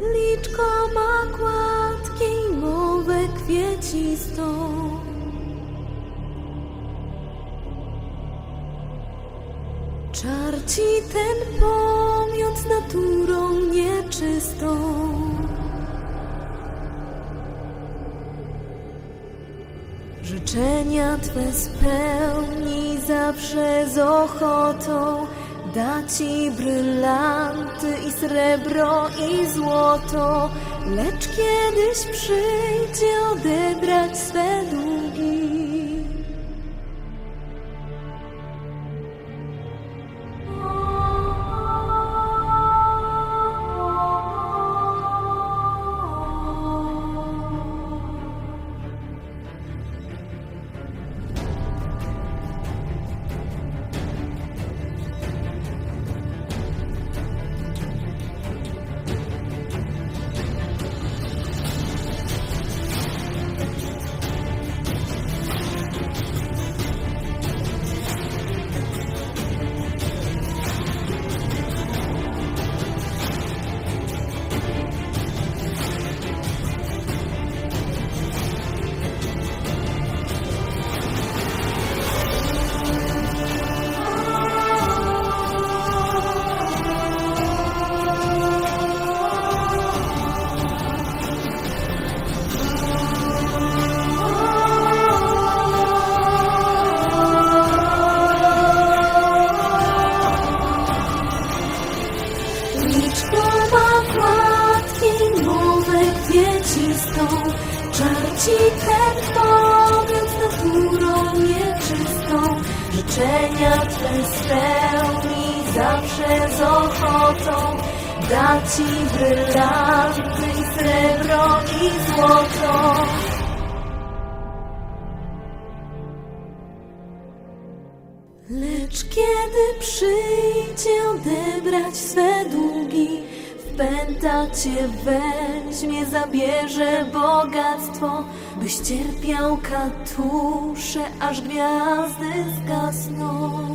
Liczko ma gładkiej mowę kwiecistą. Czarci ten pomiot naturą nieczystą. Życzenia Twe spełni zawsze z ochotą. Da Ci brylanty i srebro i złoto, lecz kiedyś przyjdzie odebrać swe kwiecistą, czar ci ten pogląd naturą nieczystą. Życzenia Twe spełni zawsze z ochotą, da Ci brylanty srebro i złoto. Lecz kiedy przyjdzie odebrać swe wpęta cię weźmie, zabierze bogactwo, byś cierpiał katusze, aż gwiazdy zgasną.